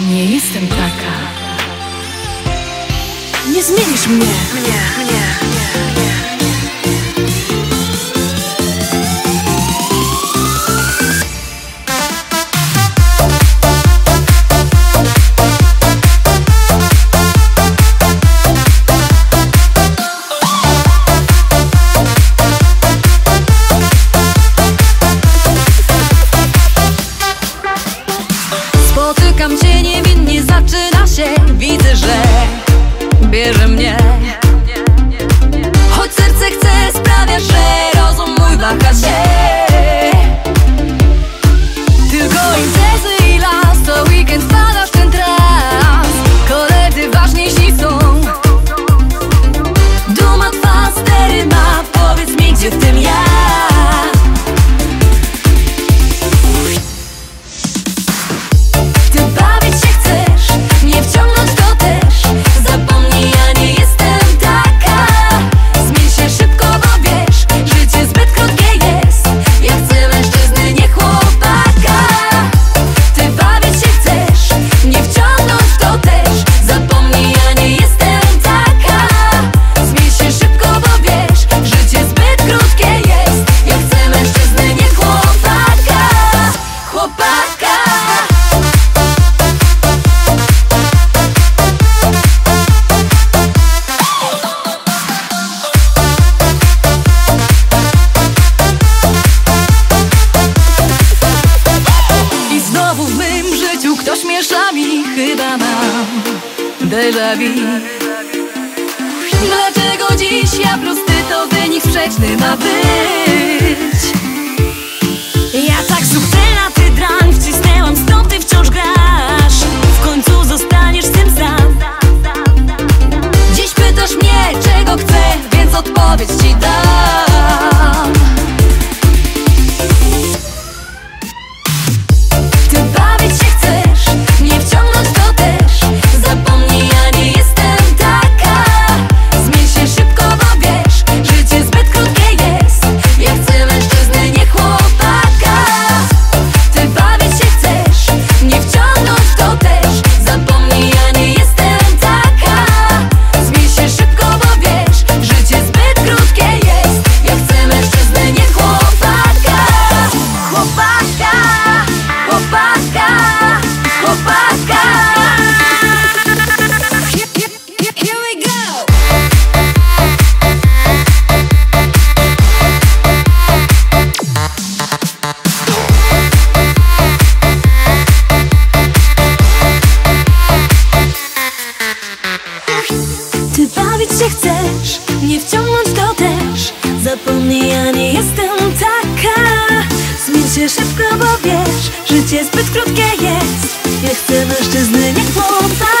Nie jestem taka. Nie zmienisz mnie. Mnie, mnie, Spotykam cię niewinnie, zaczyna się. Widzę, że bierze mnie. Choć serce chce, sprawia, że rozum mój waha się. Tylko imprezy i las, to weekend wpada w ten trans. Koledzy ważniejsi są. Duma twa, stery ma, powiedz mi gdzie w tym ja mym życiu ktoś miesza mi Chyba mam. Déjà vu. Dlaczego dziś ja prosty to wynik sprzeczny ma być ty szybko, bo wiesz Życie zbyt krótkie jest. Ja chcę mężczyzny, nie chłopca